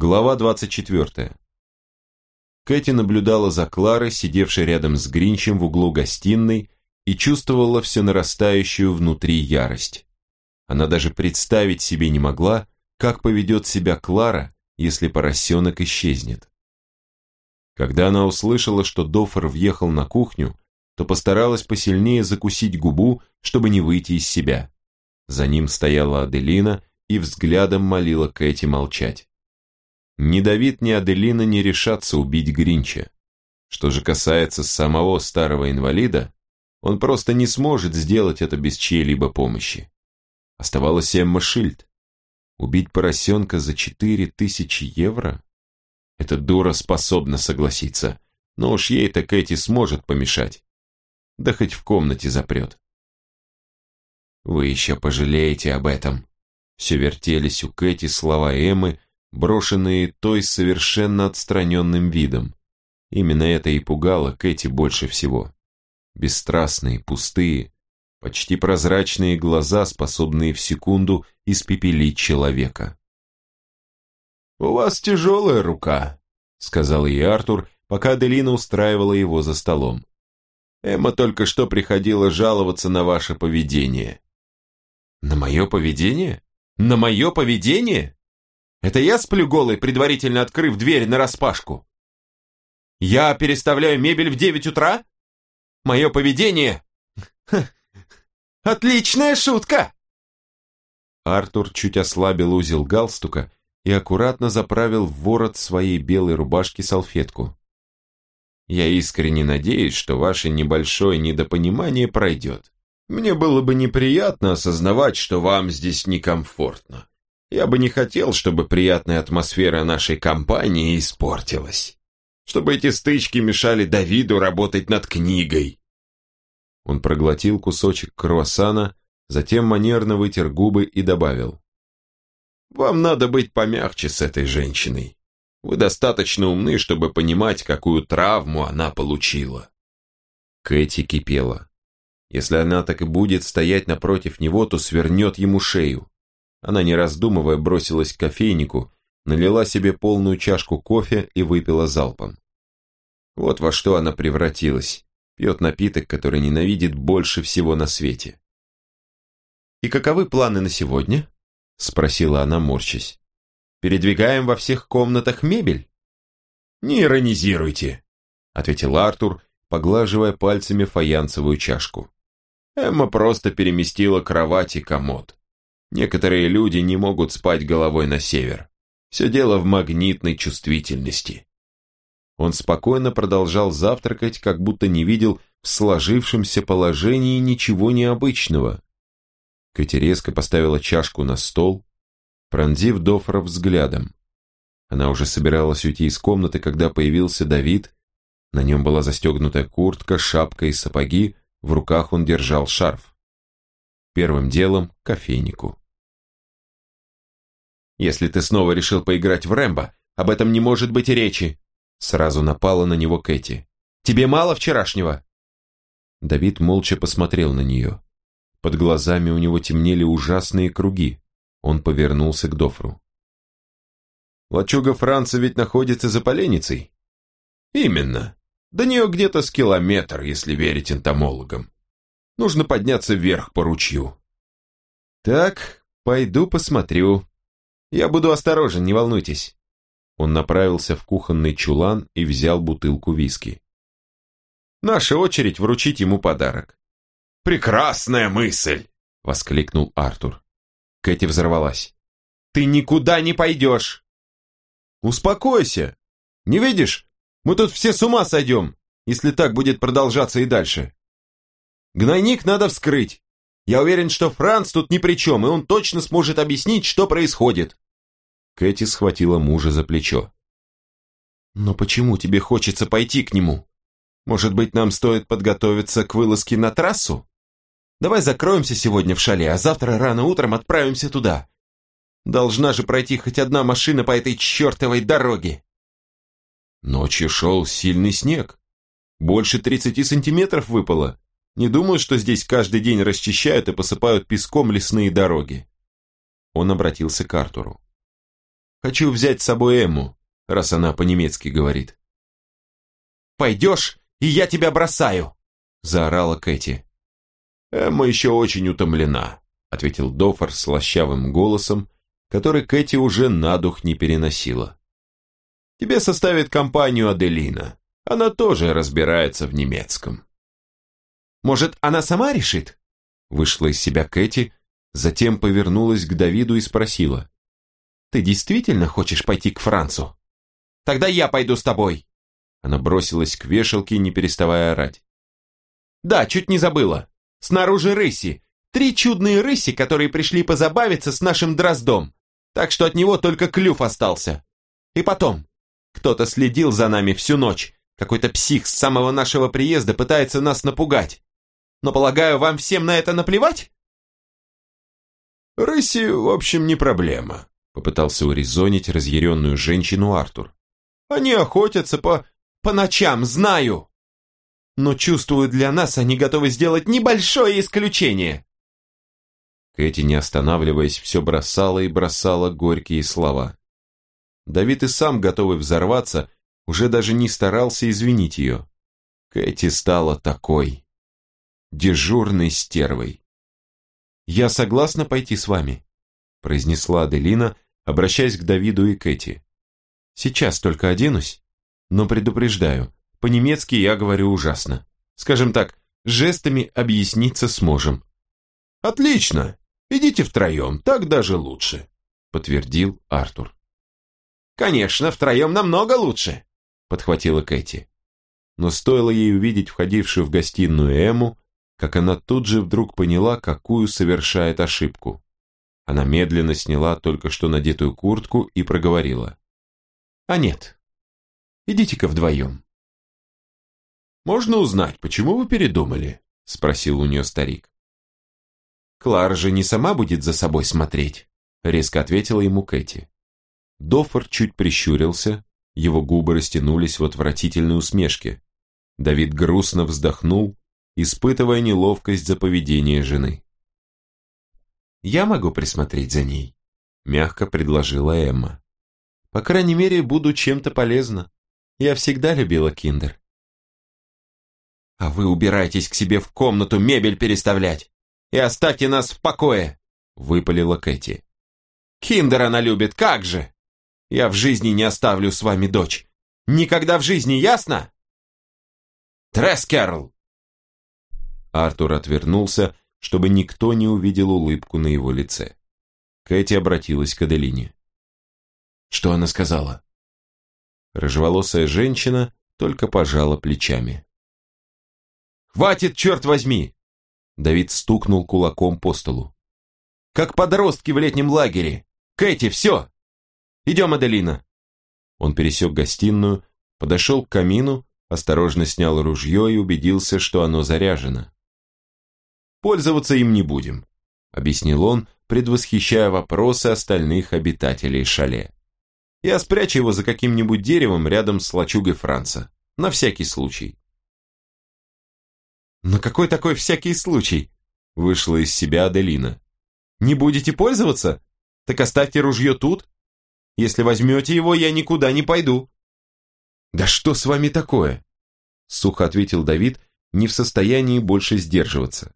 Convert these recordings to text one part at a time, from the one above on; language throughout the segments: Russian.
Глава 24. Кэти наблюдала за Кларой, сидевшей рядом с Гринчем в углу гостиной, и чувствовала все нарастающую внутри ярость. Она даже представить себе не могла, как поведет себя Клара, если поросенок исчезнет. Когда она услышала, что Доффер въехал на кухню, то постаралась посильнее закусить губу, чтобы не выйти из себя. За ним стояла Аделина и взглядом молила Кэти молчать. Ни Давид, ни Аделина не решатся убить Гринча. Что же касается самого старого инвалида, он просто не сможет сделать это без чьей-либо помощи. Оставалась Эмма Шильд. Убить поросенка за четыре тысячи евро? Эта дура способна согласиться, но уж ей-то Кэти сможет помешать. Да хоть в комнате запрет. Вы еще пожалеете об этом. Все вертелись у Кэти слова Эммы, брошенные той совершенно отстраненным видом. Именно это и пугало Кэти больше всего. Бесстрастные, пустые, почти прозрачные глаза, способные в секунду испепелить человека. «У вас тяжелая рука», — сказал ей Артур, пока Аделина устраивала его за столом. «Эмма только что приходила жаловаться на ваше поведение». «На мое поведение? На мое поведение?» Это я сплю голый, предварительно открыв дверь нараспашку? Я переставляю мебель в девять утра? Мое поведение... Отличная шутка!» Артур чуть ослабил узел галстука и аккуратно заправил в ворот своей белой рубашки салфетку. «Я искренне надеюсь, что ваше небольшое недопонимание пройдет. Мне было бы неприятно осознавать, что вам здесь некомфортно. Я бы не хотел, чтобы приятная атмосфера нашей компании испортилась. Чтобы эти стычки мешали Давиду работать над книгой. Он проглотил кусочек круассана, затем манерно вытер губы и добавил. «Вам надо быть помягче с этой женщиной. Вы достаточно умны, чтобы понимать, какую травму она получила». Кэти кипела. Если она так и будет стоять напротив него, то свернет ему шею. Она, не раздумывая, бросилась к кофейнику, налила себе полную чашку кофе и выпила залпом. Вот во что она превратилась. Пьет напиток, который ненавидит больше всего на свете. «И каковы планы на сегодня?» – спросила она, морщась. «Передвигаем во всех комнатах мебель?» «Не иронизируйте», – ответил Артур, поглаживая пальцами фаянсовую чашку. Эмма просто переместила кровать и комод. Некоторые люди не могут спать головой на север. Все дело в магнитной чувствительности. Он спокойно продолжал завтракать, как будто не видел в сложившемся положении ничего необычного. Резко поставила чашку на стол, пронзив Дофра взглядом. Она уже собиралась уйти из комнаты, когда появился Давид. На нем была застегнутая куртка, шапка и сапоги, в руках он держал шарф. Первым делом – кофейнику. «Если ты снова решил поиграть в Рэмбо, об этом не может быть и речи!» Сразу напала на него Кэти. «Тебе мало вчерашнего?» Давид молча посмотрел на нее. Под глазами у него темнели ужасные круги. Он повернулся к Дофру. «Лачуга Франца ведь находится за поленницей?» «Именно. До нее где-то с километр, если верить энтомологам. Нужно подняться вверх по ручью. Так, пойду посмотрю. Я буду осторожен, не волнуйтесь. Он направился в кухонный чулан и взял бутылку виски. Наша очередь вручить ему подарок. «Прекрасная мысль!» — воскликнул Артур. Кэти взорвалась. «Ты никуда не пойдешь!» «Успокойся! Не видишь? Мы тут все с ума сойдем, если так будет продолжаться и дальше. Гнойник надо вскрыть. Я уверен, что Франц тут ни при чем, и он точно сможет объяснить, что происходит. Кэти схватила мужа за плечо. «Но почему тебе хочется пойти к нему? Может быть, нам стоит подготовиться к вылазке на трассу? Давай закроемся сегодня в шале, а завтра рано утром отправимся туда. Должна же пройти хоть одна машина по этой чертовой дороге!» Ночью шел сильный снег. Больше тридцати сантиметров выпало. Не думаю, что здесь каждый день расчищают и посыпают песком лесные дороги. Он обратился к Артуру. Хочу взять с собой Эмму, раз она по-немецки говорит». «Пойдешь, и я тебя бросаю!» заорала Кэти. «Эмма еще очень утомлена», ответил Дофор слащавым голосом, который Кэти уже на дух не переносила. «Тебе составит компанию Аделина. Она тоже разбирается в немецком». «Может, она сама решит?» Вышла из себя Кэти, затем повернулась к Давиду и спросила. «Ты действительно хочешь пойти к Францу? Тогда я пойду с тобой!» Она бросилась к вешалке, не переставая орать. «Да, чуть не забыла. Снаружи рыси. Три чудные рыси, которые пришли позабавиться с нашим дроздом. Так что от него только клюв остался. И потом, кто-то следил за нами всю ночь. Какой-то псих с самого нашего приезда пытается нас напугать. Но, полагаю, вам всем на это наплевать?» «Рыси, в общем, не проблема», — попытался урезонить разъяренную женщину Артур. «Они охотятся по... по ночам, знаю. Но чувствую, для нас они готовы сделать небольшое исключение». Кэти, не останавливаясь, все бросала и бросала горькие слова. Давид и сам, готовый взорваться, уже даже не старался извинить ее. Кэти стала такой, дежурной стервой. «Я согласна пойти с вами», произнесла Аделина, обращаясь к Давиду и Кэти. «Сейчас только оденусь, но предупреждаю, по-немецки я говорю ужасно. Скажем так, жестами объясниться сможем». «Отлично! Идите втроем, так даже лучше», подтвердил Артур. «Конечно, втроем намного лучше», подхватила Кэти. Но стоило ей увидеть входившую в гостиную Эму, как она тут же вдруг поняла, какую совершает ошибку. Она медленно сняла только что надетую куртку и проговорила. «А нет, идите-ка вдвоем». «Можно узнать, почему вы передумали?» спросил у нее старик. «Клара же не сама будет за собой смотреть», резко ответила ему Кэти. Доффор чуть прищурился, его губы растянулись в отвратительной усмешке. Давид грустно вздохнул испытывая неловкость за поведение жены. «Я могу присмотреть за ней», – мягко предложила Эмма. «По крайней мере, буду чем-то полезна. Я всегда любила киндер». «А вы убирайтесь к себе в комнату мебель переставлять и оставьте нас в покое», – выпалила Кэти. «Киндер она любит, как же! Я в жизни не оставлю с вами дочь. Никогда в жизни, ясно?» «Трескерл!» Артур отвернулся, чтобы никто не увидел улыбку на его лице. Кэти обратилась к Аделине. «Что она сказала?» Рыжеволосая женщина только пожала плечами. «Хватит, черт возьми!» Давид стукнул кулаком по столу. «Как подростки в летнем лагере! Кэти, все! Идем, Аделина!» Он пересек гостиную, подошел к камину, осторожно снял ружье и убедился, что оно заряжено. Пользоваться им не будем», — объяснил он, предвосхищая вопросы остальных обитателей шале. «Я спрячу его за каким-нибудь деревом рядом с лачугой Франца, на всякий случай». «На какой такой всякий случай?» — вышла из себя Аделина. «Не будете пользоваться? Так оставьте ружье тут. Если возьмете его, я никуда не пойду». «Да что с вами такое?» — сухо ответил Давид, не в состоянии больше сдерживаться.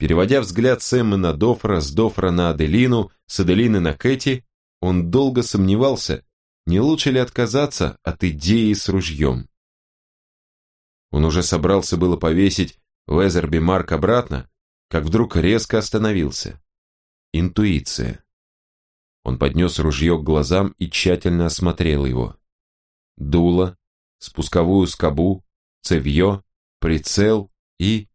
Переводя взгляд Сэммы на Дофра, с Дофра на Аделину, с Аделины на Кэти, он долго сомневался, не лучше ли отказаться от идеи с ружьем. Он уже собрался было повесить Везерби Марк обратно, как вдруг резко остановился. Интуиция. Он поднес ружье к глазам и тщательно осмотрел его. Дуло, спусковую скобу, цевье, прицел и...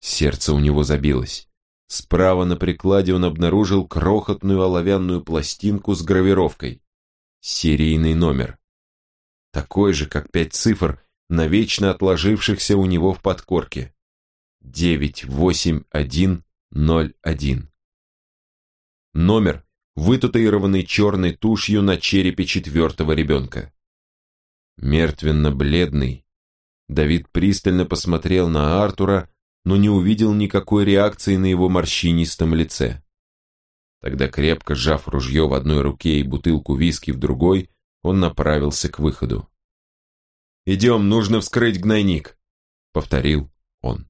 Сердце у него забилось. Справа на прикладе он обнаружил крохотную оловянную пластинку с гравировкой. Серийный номер. Такой же, как пять цифр, навечно отложившихся у него в подкорке. 98101. Номер, вытатуированный черной тушью на черепе четвертого ребенка. Мертвенно-бледный, Давид пристально посмотрел на Артура, но не увидел никакой реакции на его морщинистом лице. Тогда крепко сжав ружье в одной руке и бутылку виски в другой, он направился к выходу. «Идем, нужно вскрыть гнойник», — повторил он.